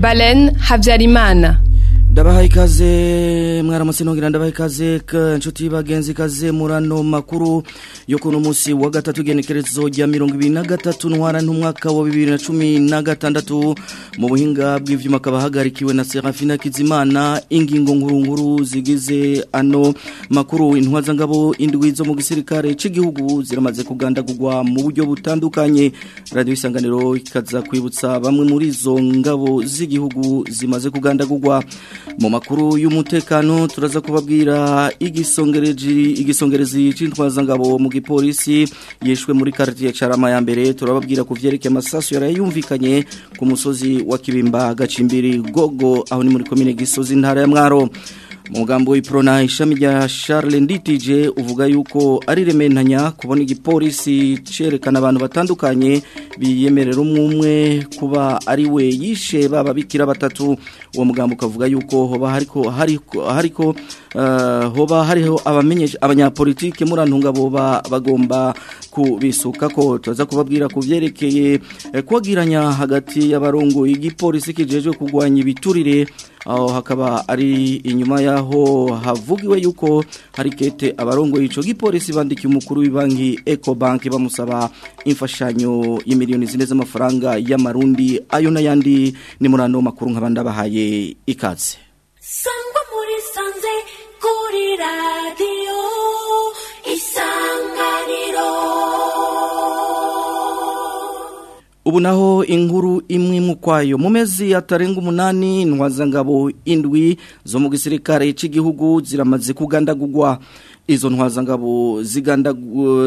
Baleine Habzaliman. ndabaha ikaze mwaramutse nongera ndabaha ikaze inshuti bagenzi ikaze murano makuru yo kuno munsi wa gatatu igenekerezo rya mirongo ibiri na gatatu ntwara n'umwaka wa bibiri na cumi na gatandatu mu buhinga bw'ibyuma akaba ahagarikiwe na serafina kizimana ingingo nkuru zigize ano makuru intwazangabo indwi zo mu gisirikare cy'igihugu ziramaze kugandagurwa mu buryo butandukanye radiyo isanganiro ikaza kwibutsa bamwe muri izo ngabo z'igihugu zimaze kugandagurwa mu makuru y'umutekano turaza kubabwira igisongereje igisongerezi cy'intwazangabo mu gipolisi yishwe muri quartier Charama ya mbere turababwira ku vyerekeye amasasu yarayumvikanye ku musozi wa Kibimba gacimbiri gogo aho ni muri commune Gisozi ntara ya Mwaro Mugambo umugambi w'iprona ishami rya Charles Nditije uvuga yuko ari rementanya kubona igipolisi cerekana abantu batandukanye biyemerera umwe umwe kuba ari we yishe baba bikira batatu uwo mugambi ukavuga yuko hoba hariko hariko hariko Eh, hoba hariho abanyapolitike muri boba bagomba kubisuka ko tuza kubabwira ku byerekeye eh, kwagiranya hagati y'abarongoye igipolisi kijeje kugwanya ibiturire aho hakaba ari inyuma yaho havugiwe yuko hari kete abarongoye ico gipolisi bandikiye umukuru w'ibanki Ecobank bamusaba imfashanyo y'imiliyoni zine z'amafaranga y'amarundi ayo n'ayandi ni muri ano makuru nk'abandabahaye ikaze 우리 isanganiro ubu naho inkuru imwe mu kwayo mu mezi atarenga umunani intwazangabo indwi zo mu gisirikare cy'igihugu ziramaze kugandagurwa izo ntwazangabo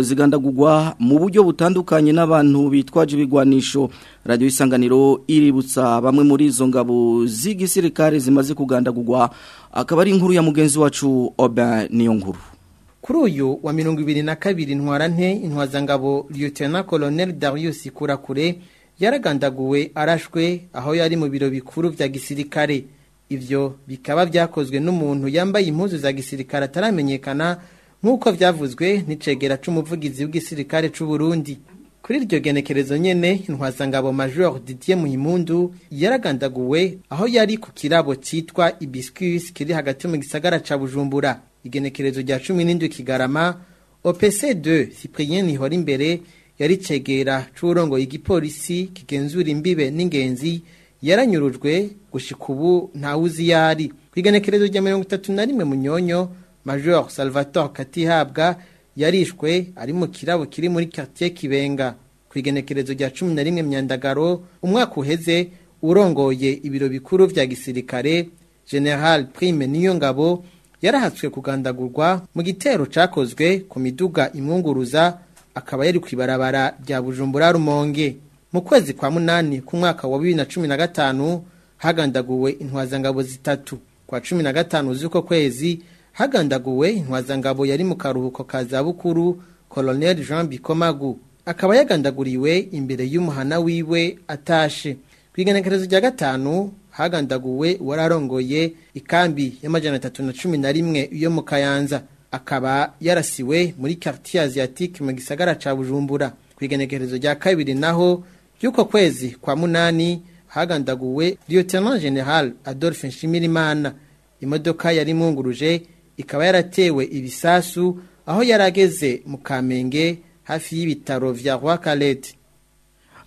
zigandagugwa mu buryo butandukanye n'abantu bitwaje ibigwanisho radiyo isanganiro iributsa bamwe muri izo ngabo z'igisirikare zimaze kugandagugwa akaba ari inkuru ya mugenzi wacu oba niyo nkuru kuri uyu wa mirongo ibiri na kabiri ntwarante intwazangabo Lieutenant Colonel Darius kurakure yaragandaguwe arashwe aho yari mu biro bikuru bya gisirikare ibyo bikaba byakozwe n'umuntu yambaye impuzu za gisirikare ataramenyekana nk'uko byavuzwe n'icegera c'umuvugizi w'igisirikare c'u Burundi kuri iryo genekerezo nyene intwazangabo major Didier Muhimpundu yaragandaguwe aho yari ku kirabo citwa Ibiscuits kiri hagati mu gisagara ca Bujumbura igenekerezo rya 17 Kigarama OPC2 Cyprien Nihorimbere yari cegera c'urongo igipolisi kigenzura imbibe n'ingenzi yaranyurujwe gushika ubu ntawe uzi iyo ari ku igenekerezo rya mirongo itatu na rimwe munyonyo major salvatore katihabwa yarishwe ari mu kirabo kiri muri karitsiye kibenga ku igenekerezo rya cumi na rimwe myandagaro umwaka uheze urongoye ibiro bikuru bya gisirikare general prime niyo ngabo yarahatswe kugandagurwa mu gitero cyakozwe ku miduga imwunguruza akaba yari ku ibarabara rya bujumbura rumonge mu kwezi kwa munani ku mwaka wa bibiri na cumi na gatanu hagandaguwe intwazangabo zitatu kwa cumi na gatanu z'uko kwezi hagandaguwe intwazangabo yari mu karuhuko ka zabukuru koloneli jean bikomagu akaba yagandaguriwe imbere y'umuhana wiwe atashe ku igenekerezo rya gatanu hagandaguwe wari arongoye ikambi y'amajana atatu na cumi na rimwe iyo mu kayanza akaba yarasiwe muri karitiye aziyatike mu gisagara cya bujumbura ku igenekerezo rya kabiri naho y'uko kwezi kwa munani hagandaguwe Lieutenant General Adolphe Nshimirimana imodoka yari imwunguruje ikaba yaratewe ibisasu aho yarageze mu kamenge hafi y'ibitaro vya Roi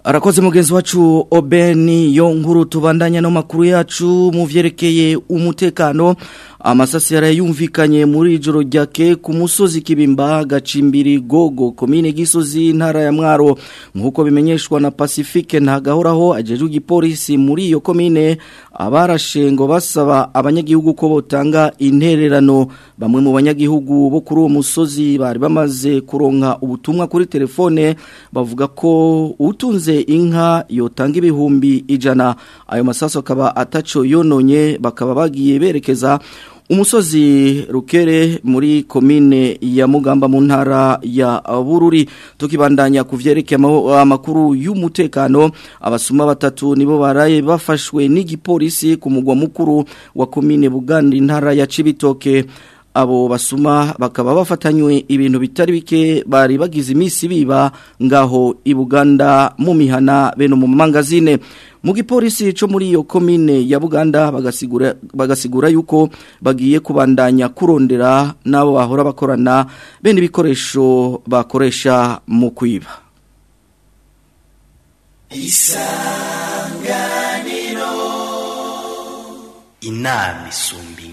Arakoze mugenzi wacu Obeni yo nkuru tubandanya no makuru yacu mu vyerekeye umutekano amasasi yari yumvikanye muri ijoro ryake ku musozi kibimba gacimbiri gogo komine gisozi intara ya mwaro nk'uko bimenyeshwa na pacifique ntagahoraho agejeje igipolisi muri iyo komine abarashengo basaba abanyagihugu ko botanga intererano bamwe mu banyagihugu bo kuri uwo musozi bari bamaze kuronka ubutumwa kuri telefone bavuga ko utunze inka yotanga ibihumbi ijana ayo masaso akaba ataco yononye bakaba bagiye berekeza umusozi rukere muri komine ya mugamba mu ntara ya bururi tukibandanya ku byerekeye amakuru y'umutekano abasuma batatu nibo baraye bafashwe n'igipolisi ku mugwa mukuru wa komine buganda intara ya cibitoke abo basuma bakaba bafatanywe ibintu bitari bike bari bagize iminsi biba ngaho i buganda mu mihana bene mu mangazine mu gipolisi cyo muri iyo komine ya buganda bagasigura bagasigura yuko bagiye kubandanya kurondera n'abo bahora bakorana bene ibikoresho bakoresha mu kwiba isanganiro inama isumbi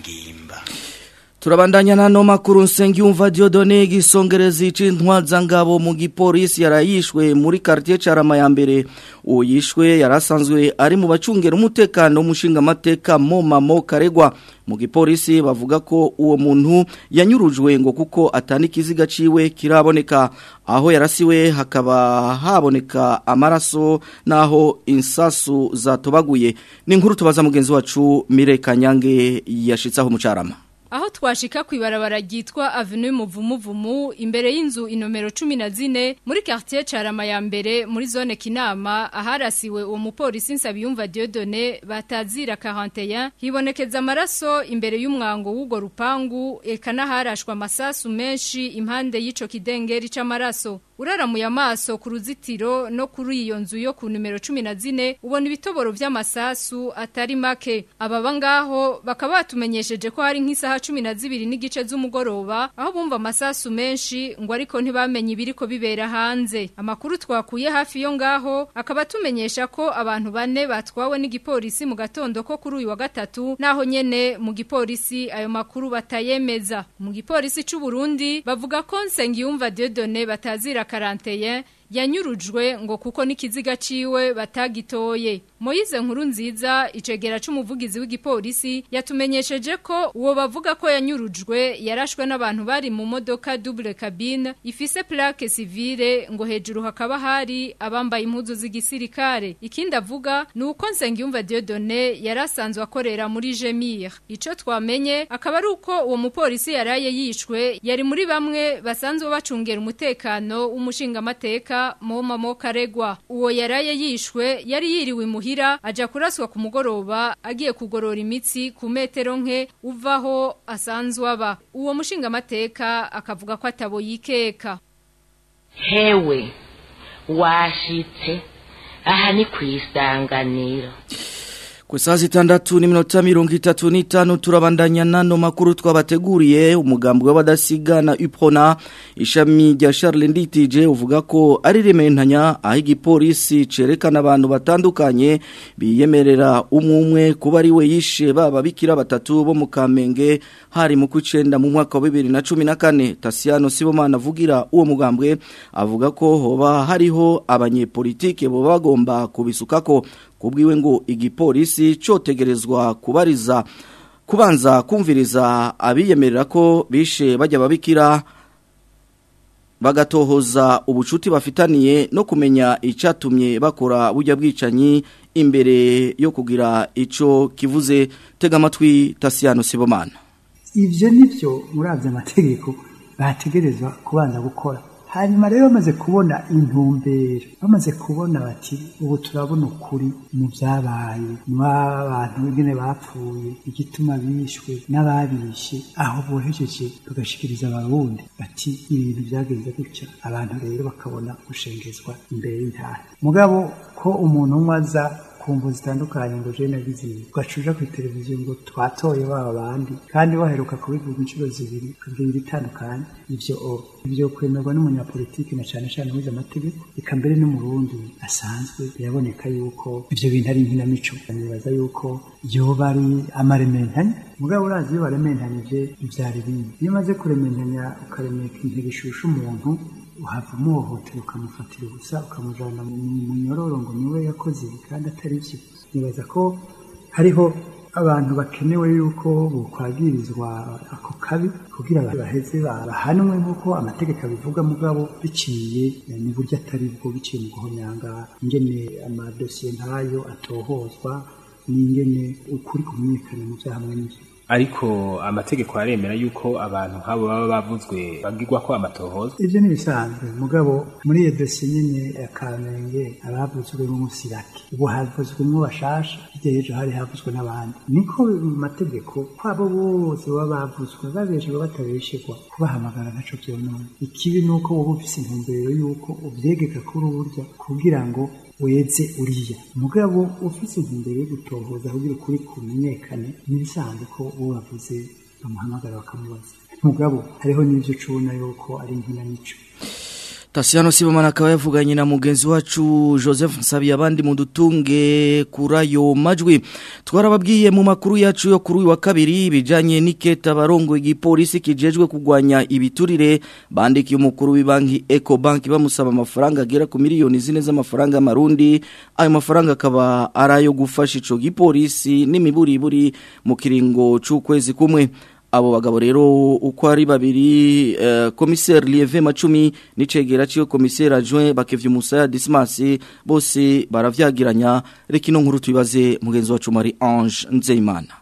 turabandanya n'ano makuru nsengiyumva Diodone gisongereza icintwaza ngabo mu gipolisi yarayishwe muri quartier carama ya mbere uyishwe yarasanzwe ari mu bacungera umutekano umushinga mateka momamo karegwa mu gipolisi bavuga ko uwo muntu yanyurujwe ngo kuko atani kiziga ciwe kiraboneka aho yarasiwe hakaba haboneka amaraso naho insasu zatobaguye ni inkuru tubaza mugenzi wacu Mire Kanyange yashitsaho mucarama aho twashika ku ibarabara ryitwa Avenue Muvumuvumu imbere y'inzu inomero 14 muri quartier Carama ya mbere muri zone Kinama aharasiwe uwo mupolisi Nsabiyumva Dieudonné batazira 41 hibonekeza amaraso imbere y'umwango w'ugo rupangu ekana harashwa amasasu menshi impande y'ico kidengeri c'amaraso uraramuye amaso ku ruzitiro no kuri iyo nzu yo ku numero cumi na zine ubona ibitoboro by'amasasu atari make ababa ngaho bakaba batumenyesheje ko hari nk'isaha cumi na zibiri n'igice z'umugoroba aho bumva amasasu menshi ngo ariko ntibamenye ibiriko bibera hanze amakuru twakuye hafi yo ngaho akaba tumenyesha ko abantu bane batwawe n'igipolisi mu gatondo ko kuri uyu wa gatatu naho nyene mu gipolisi ayo makuru batayemeza mu gipolisi cy'u Burundi bavuga ko Nsengiyumva Dieudonné batazira karantinaya yanyurujwe ngo kuko n'ikiziga ciwe batagitoye Moize nkuru nziza icegera c'umuvugizi w'igipolisi yatumenyesheje ko uwo bavuga ko yanyurujwe yarashwe n'abantu bari mu modoka double cabine ifise plaque civile ngo hejuru hakaba hari abambaye impuzu z'igisirikare ikindi avuga nuko uko Nsengiyumva Dieudonné yarasanzwe akorera muri Gemir ico twamenye akaba ari uko uwo mupolisi yaraye yishwe yari muri bamwe basanzwe bacungera umutekano wumushinga w'umushingamateka Muhira Moma Mokaregwa uwo yaraye yishwe yari yiriwe muhira aja kuraswa ku mugoroba agiye kugorora imitsi ku metero nke uvaho asanzwe aba uwo mushinga amateka akavuga ko atabo yikeka hewe washitse aha ni ku Ku saa zitandatu n'iminota mirongo itatu n'itanu turabandanya n'ano makuru twabateguriye umugambi w'abadasiga na Upona ishami rya Charles Nditije uvuga ko ari rementanya aho igipolisi cerekana abantu batandukanye biyemerera umwe kuba ari we yishe baba bikira batatu bo mu Kamenge hari mu kucenda mu mwaka na 2014 Tasiano Sibomana avugira uwo mugambwe avuga ko hoba hariho abanyepolitike bo bagomba kubisukako kubwiwe ngo igipolisi cyotegerezwa kubariza kubanza kumviriza abiyemerera ko bishe bajya babikira bagatohoza ubucuti bafitaniye no kumenya icyatumye bakora bujya bwicanyi imbere yo kugira icyo kivuze tega amatwi Tasiano sibomana ibyo ni byo amategeko bategerezwa kubanza gukora hanyuma rero bamaze kubona intumbero bamaze kubona bati ubu turabona ukuri mu byabaye n'abantu b'ingene bapfuye igituma bishwe n'ababishe aho bohejeje bagashikiriza abarundi bati ibintu byagenze gutya abantu rero bakabona gushengezwa imbere y'intara mugabo ko umuntu umwe aza ku mvu zitandukanye ngo jene abiziye ugacuja ku televiziyo ngo twatoye baba bandi kandi baheruka kubivuga inshuro zibiri kabyo biritandukanye ibyo oba oh, ibyo kwemerwa n'umunyapolitiki na cyane cyane wize amategeko reka mbere n'umurundi asanzwe biraboneka yuko ibyo bintu ari inkinamico nibaza yuko yoba ari amarementanya mugabo urazi iyo barementanije ivyara ibindi iyo umaze kurementanya ukaremeka intego ishusha umuntu uhamuhohotera ukamufatira ubusa ukamujyana mu nyororo ngo niwe yakoze ibi kandi atari byo nibaza ko hariho abantu bakenewe yuko bukwagirizwa ako kabi kugira baheze bahanwe nk'uko amategeko abivuga mugabo biciye ni buryo atari bwo biciye mu guhonyanga ingene amadosiye ntayo atohozwa n'ingene ukuri kumenyekana mu byaha hamwe ariko amategeko aremera yuko abantu nk'abo baba bavuzwe bagirwa ko amatohoza ibyo ni bisanzwe mugabo muri iyo dosiye nyine ya kamenge abavuzwe nk'umusirake ubu havuzwemo bashasha hirya hejuru hari havuzwe n'abandi niko mu mategeko ko abo bose baba bavuzwe babeshejwe batabeshegwa kubahamagara ntaco vyonona ikibi nuko woba ufise intumbero yuko ubyegeka kuri uburyo kugira ngo weze uriya mugabo ufite intumbero yo gutohoza kugira ukuri kumenyekane ntibisanzwe ko uwo bavuze bamuhamagara bakamubaza mugabo hariho n'ibyo ucubona yuko ari nkina mico Tasiano Sibomana akaba yavuganye na mugenzi wacu Joseph Nsabiye abandi mu dutunge kurayo majwi twarababwiye mu makuru yacu yo kuri wa kabiri bijanye n'iketa barongo igipolisi kijejwe kugwanya ibiturire bandikiye umukuru w'ibanki Ecobank bamusaba amafaranga agera ku miliyoni zine z'amafaranga marundi ayo mafaranga akaba arayo gufasha ico gipolisi n’imiburi n'imiburiburi mu kiringo cy’ukwezi kumwe abo bagabo rero uko ari babiri komiseri eh, lieve macumi n'icegera cyo komiseri ajwe bakevye Musa Dismas bose baravyagiranya reka nkuru tubibaze mugenzi wacu Marie Ange Nzeimana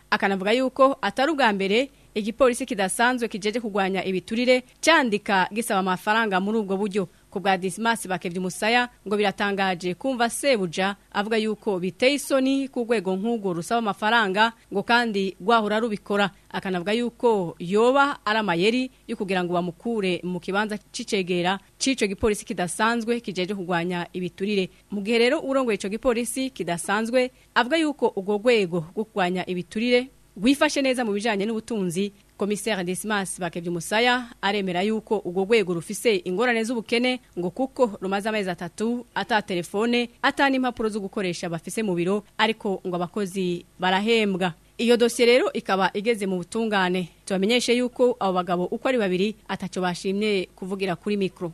akanavuga yuko atari ubwa mbere igipolisi kidasanzwe kijeje kugwanya ibiturire cyandika gisaba amafaranga muri ubwo buryo ku bwa disimasi bakebye umusaya ngo biratangaje kumva sebuja avuga yuko biteye isoni ku rwego nk'urwo rusaba amafaranga ngo kandi rwahora rubikora akanavuga yuko yoba ari amayeri yo kugira ngo bamukure mu kibanza cy'icegera cy'icyo gipolisi kidasanzwe kijeje kugwanya ibiturire mu gihe rero urongoye icyo gipolisi kidasanzwe avuga yuko urwo rwego rwo kurwanya ibiturire wifashe neza mu bijyanye n'ubutunzi komiseri desimasi bakebye umusaya aremera yuko urwo rwego rufise ingorane z'ubukene ngo kuko rumaze amezi atatu ata telefone ata n'impapuro zo gukoresha bafise mu biro ariko ngo abakozi barahembwa iyo dosiye rero ikaba igeze mu butungane tubamenyeshe yuko abo bagabo uko ari babiri atacyo bashimye kuvugira kuri mikoro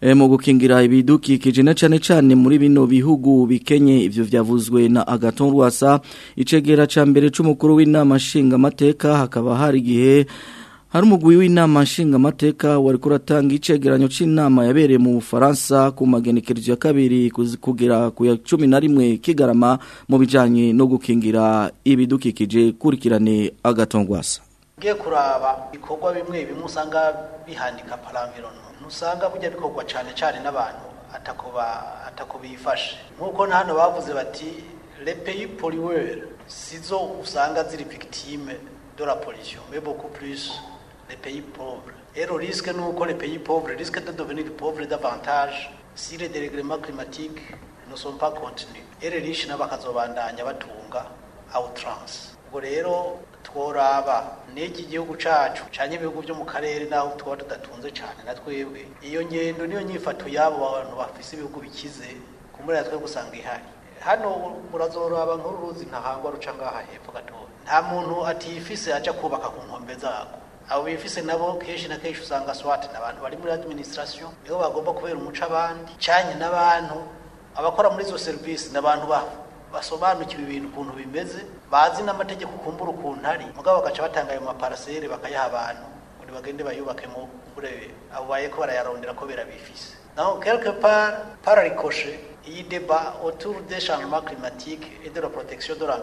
eh, mu gukingira ibidukikije na cyane cyane muri bino bihugu bikenye ibyo byavuzwe na agaton rwasa icegera cya mbere cy'umukuru w'inama nshingamateka hakaba hari igihe hari umugwi w'inama nshingamateka wari kuratanga icegeranyo cy’inama yabereye mu Bufaransa ku magenekerezo ya kabiri kugera ku ya rimwe kigarama mu bijyanye no gukingira ibidukikije kurikirane agatongwasa ugiye kuraba ibikorwa bimwe bimwe usanga bihandika paramvironi ntusanga bijya bikorwa cyane cyane n'abantu atako bifashe nk'uko na hano bavuze bati repeyi poriweri sizo usanga ziri victime de la pollution mais beaucoup plus les pays pauvres. Et le risque, nous, que les pays pauvres risquent de devenir pauvres davantage si les dérèglements n'abakazobandanya batunga à outrance. ubwo rero woraba n'iki gihugu cacu canke ibihugu byo mu karere naho tuba tudatunze cane na twebwe iyo ngendo niyo nyifato y'abo abantu bafise ibihugu bikize kumbura natwe gusanga ihari hano murazoraba nk'uruzi ntahangwa ruca ngaha hepfo gatoya nta muntu atiyifise aja kubaka ku nkombe zako abo bifise nabo kenshi na kenshi usanga swati n'abantu bari muri administration nibo bagomba kubera umuco abandi canye n'abantu abakora muri izo serivisi n'abantu babo basobanukiwe ibintu ukuntu bimeze bazi n'amategeko ukumbura ukuntu ari mugabo bagaca batanga ayo maparaseri bakayaha abantu ngo bagende bayubakemo urebe abo baye ko barayarondera ko birabifise naho quelque part iyi deba autour des changements climatiques et de la protection turaba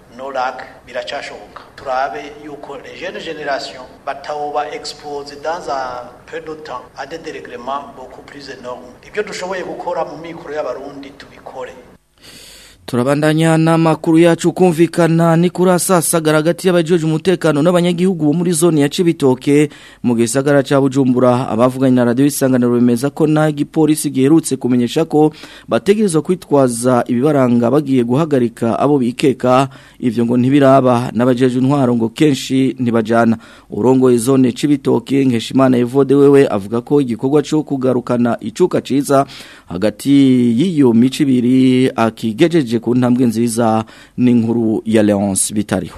nos lacs, lacs, Turabe yuko les jeunes générations bataoba expose dans un peu de temps à des dérèglements beaucoup plus énormes. turabandanya n'amakuru yacu kumvikana ni kuri asasagara hagati y'abajeje umutekano n'abanyagihugu bo muri zone ya Cibitoke mu gisagara ca Bujumbura abavuganye na radio isanganiro bemeza ko na gipolisi giherutse kumenyesha ko bategerezwa kwitwaza ibibaranga bagiye guhagarika abo bikeka ivyo ngo ntibiraba n'abajeje intwaro ngo kenshi ntibajana urongoye zone Cibitoke nkeshimana Evode wewe avuga ko igikorwa cyo kugarukana icuka ciza hagati y'iyo mico ibiri ku ntambwe nziza n'inkuru ya leonce bitariho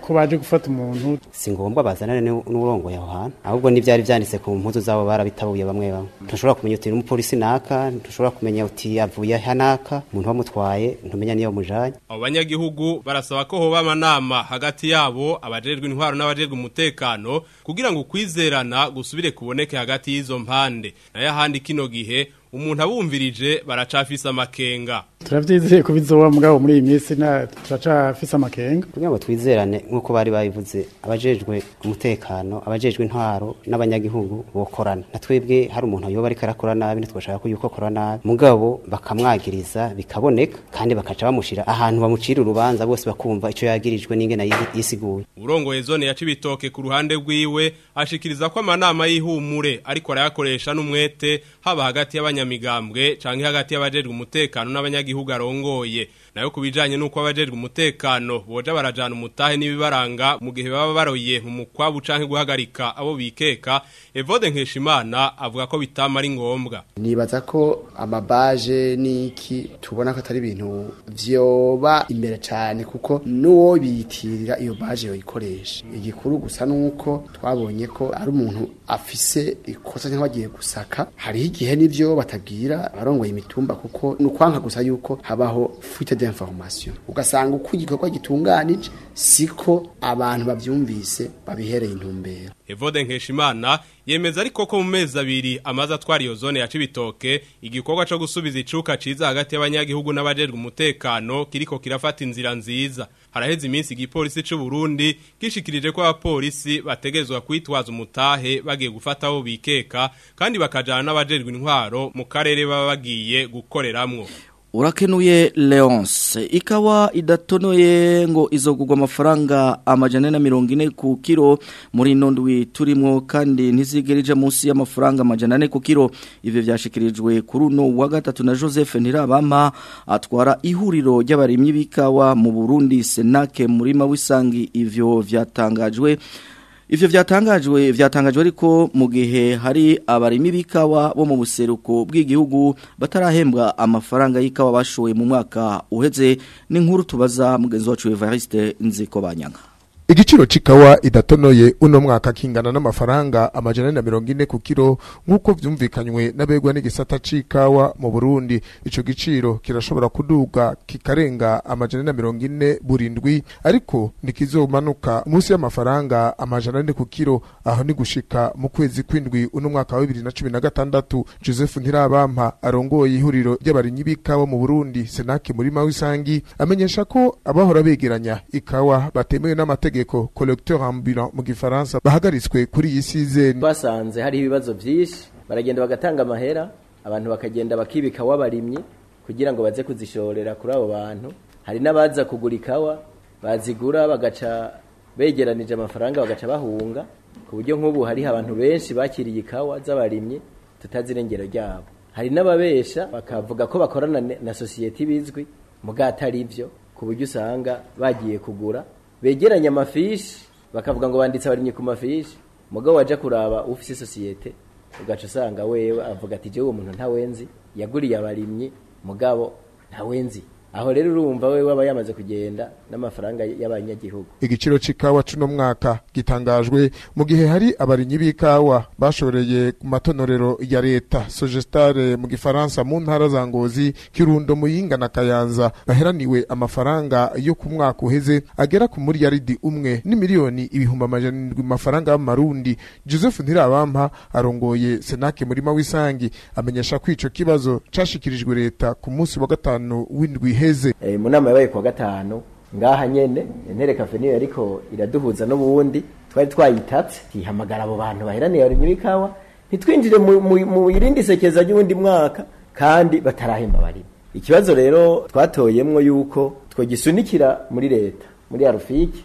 ko baje gufata umuntu si ngombwa bazanane n'urongoye aho hantu ahubwo n'ibyari byanditse ku mpuzu zabo barabitabuye bamwe bamwe ntushobora kumenya uti n'umupolisi naka ntushobora kumenya uti yavuye hanaka umuntu wamutwaye ntumenya niyo mujanye abo banyagihugu barasaba ko hoba amanama hagati yabo abajererwa intwaro n'abajererwa umutekano kugira ngo kwizerana gusubire kuboneke hagati y'izo mpande nayo ahandi kino gihe umuntu abumvirije baracafise amakenga turabyizeye ko bizoba mugabo muri iyi minsi na turacafise amakenga kugira ngo twizerane nk'uko bari babivuze abajejwe umutekano abajejwe intwaro n'abanyagihugu bokorana na twebwe hari umuntu yoba ariko arakora nabi ntitwashaka ko yuko akora nabi mugabo bakamwagiriza bikaboneka kandi bakaca bamushira ahantu bamucira urubanza bose bakumva ico yagirijwe n'ingena yisiguye urongoye zone ya Cibitoke ku ruhande rwiwe ashikiriza ko amanama y'ihumure ariko arayakoresha n'umwete haba hagati y'abanya n'abanyamigambwe canke hagati y'abajejwe umutekano n'abanyagihugu arongoye na ku bijyanye n'uko abajejwe umutekano boja barajana umutahe n'ibibaranga mu gihe baba baroye mu mukwabu canke guhagarika abo bikeka Evode Nkeshimana avuga ko bitamara ingombwa nibaza ko amabaje niki tubona ko atari ibintu vyoba imbere cyane kuko nuwo bitirira iyo baje yoyikoresha igikuru gusa nuko twabonye ko ari umuntu afise ikosa cyangwa agiye gusaka hariho igihe nibyo batabwira abarongoye imitumba kuko nukwanka gusa yuko habaho fuite d'information ugasanga uko igikorwa gitunganije siko abantu babyumvise babihereye intumbero evode nkeshimana yemeza ariko ko mu mezi abiri amaze atwara iyo zone ya cibitoke igikorwa co gusubiza icuka ciza hagati y'abanyagihugu n'abajejwe umutekano kiriko kirafata inzira nziza haraheze iminsi igipolisi c'u Burundi gishikirije ko abapolisi bategezwa kwitwaza umutahe bagiye gufata aho bikeka kandi bakajana n'abajejwe intwaro mu karere baba bagiye gukoreramwo urakenuye leonce ikawa idatonoye ngo izogurwa amafaranga amajana na mirongo ine ku kiro muri ino ndwi turimo kandi ntizigerije munsi y'amafaranga amajana ane ku kiro ibyo byashyikirijwe kuri uno wa gatatu na joseph ntirabama atwara ihuriro ry'abarimyi b'ikawa mu burundi senake murima w'isangi ibyo vyatangajwe ivyo vyatangajwe vyatangajwe ariko mu gihe hari abarimi bikawa bo mu buseruko bw'igihugu batarahembwa amafaranga y'ikawa bashoye mu mwaka uheze ni nkuru tubaza mugenzi wacu Evariste Nziko banyanga. igiciro cy'ikawa idatonoye uno mwaka kingana n'amafaranga amajana na mirongo ine ku kiro nk'uko byumvikanywe n'abegwa n'igisata cy'ikawa mu burundi icyo giciro kirashobora kuduga kikarenga amajana na mirongo ine burindwi ariko ntikizomanuka munsi y'amafaranga amajana ane ku kiro aho ni gushika mu kwezi kw'indwi uno mwaka wa bibiri na cumi na gatandatu joseph ntirabampa arongoye ihuriro ry'abarinyi b'ikawa mu burundi senake muri w'isangi amenyesha ko abahora begeranya ikawa batemewe n'amategeko amategeko collecteur ambulant mu gifaransa bahagaritswe kuri iyi season basanze hari ibibazo byinshi baragenda bagatanga amahera abantu bakagenda bakibika wabarimye kugira ngo baze kuzishorera kuri abo bantu hari n'abaza kugura ikawa bazigura bagaca begeranije amafaranga bagaca bahunga ku buryo nk'ubu hari abantu benshi bakiriye ikawa z'abarimye tutazi irengero ryabo hari n'ababesha bakavuga ko bakorana na sosiyete ibizwi mu byo ku buryo usanga bagiye kugura begeranya amafishi bakavuga ngo banditse abarimyi ku mafishi mugabo wajya kuraba ufite sosiyete ugaca usanga wewe avuga ati jya uwo muntu ntawenzi yaguriye abarimyi mugabo ntawenzi aho rero urumva we waba yamaze kugenda n'amafaranga y'abanyagihugu igiciro cy'ikawa cy'uno mwaka gitangajwe mu gihe hari abarinyi b'ikawa bashoreye ku matonorero ya leta sogestare mu gifaransa mu ntara za ngozi kirundo muyinga na kayanza baheraniwe amafaranga yo ku mwaka uheze agera ku muriyaridi umwe ni miliyoni ibihumbi amajana indwi mafaranga y'amarundi joseph ntirabampa arongoye senake murima w'isangi amenyesha ko ico kibazo cashikirijwe leta ku munsi wa gatanu w'indwi iheze eh, mu nama yabaye kuwa gatanu ngaha nyene intere kafeniyo ariko iraduhuza n'ubundi twari twayitatse tihamagara abo bantu baheraniye ari nyirikawa ntitwinjire mu irindi sekeza ry'undi mwaka kandi batarahemba bari ikibazo rero twatoyemo yuko twe gisunikira muri leta muri arufiki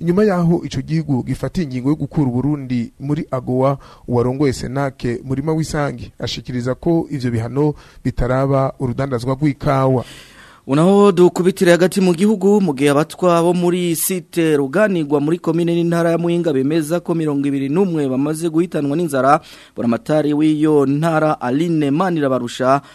inyuma yaho icyo gihugu gifata ingingo yo gukura uburundi muri agowa uwarongoye senake murima w'isangi ashikiriza ko ivyo bihano bitaraba urudandazwa rw'ikawa unaho dukubitire hagati mu gihugu mu gihe abatwa bo muri site ruganirwa muri komine n'intara ya muhinga bemeza ko mirongo ibiri n'umwe bamaze guhitanwa n'inzara buramatari w'iyo ntara aline manira barusha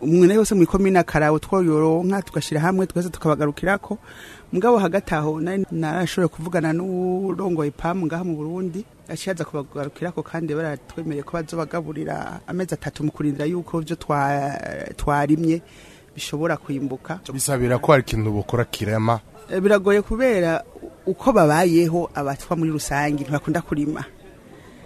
umwe na yose mu komine akarawe twoyoronka tugashira hamwe twese tukabagarukirako mugabo hagati aho narashoboye kuvugana n'urongoye pamu ngaha mu Burundi kubagarukira ko kandi baratwemeye ko bazobagaburira amezi atatu mu kurindira yuko byo twarimye twa bishobora kwimbuka bisabira ko hari ikintu bukora kirema eh, biragoye kubera uko babayeho abatwa muri rusange ntibakunda kurima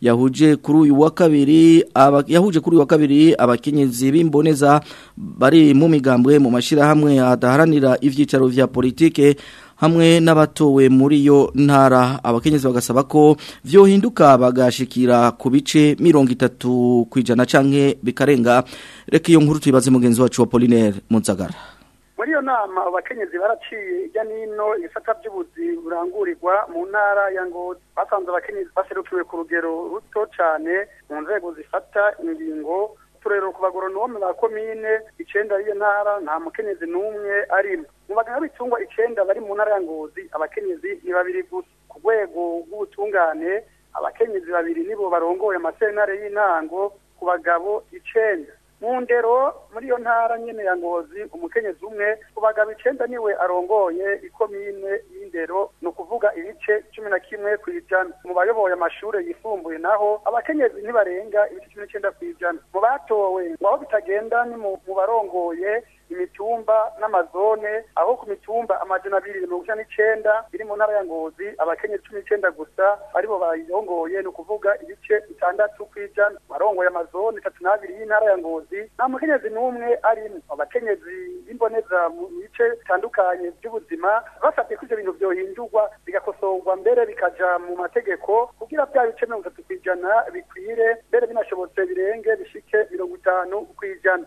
yahuje kuri uyu wa kabiri yahuje kuri uyu wa kabiri abakenyezi b'imboneza bari mu migambwe mu mashira hamwe adaharanira ivyicaro vya politike hamwe n'abatowe muri iyo ntara abakenyezi bagasaba ko byohinduka bagashikira ku bice mirongo itatu ku ijana canke bikarenga reka iyo nkuru tuyibaze mugenzi wacu wa Polinaire Munzagara muri iyo nama abakenyezi baraciye ijya n'ino ibisata by'ubuzi burangurirwa mu ntara ya ngozi basanze abakenyezi baserukiwe ku rugero ruto cyane mu nzego zifata ingingo turero ku bagoronome ba komine icenda y'iyo ntara nta mukenyezi n'umwe arimo mu baganga b'ibitungwa icyenda bari mu ntara ya ngozi abakenyezi ni babiri gusa ku rwego rw'ubutungane abakenyezi babiri nibo barongoye amasentare y'intango ku bagabo icenda mu ndero muri iyo ntara nyine ya ngozi umukenyezi umwe ku bagabo icyenda niwe arongoye ikomine y'indero ni ukuvuga ibice cumi na kimwe ku ijana mu bayoboye amashuri yisumbuye naho abakenyezi ntibarenga ibice cumi n'icyenda ku ijana mu batowe ngo aho bitagenda ni mu barongoye imitumba n'amazone aho ku mitumba amajana abiri mirongo icenda n'icenda biri mu ntara ya ngozi abakenyezi cumi n'icenda gusa aribo bayongoye ni ukuvuga ibice bitandatu kw'ijana barongoye amazone itatu n'abiri y'intara ya ngozi nta mukenyezi n'umwe arimwo abakenyezi b'imboneza mu bice bitandukanye by'ubuzima basabye ko ivyo bintu vyohindurwa bigakosorwa mbere bikaja mu mategeko kugira vya bice mirongo itatu kw'ijana bikwire mbere binashobotse birenge bishike mirongo itanu kw'ijana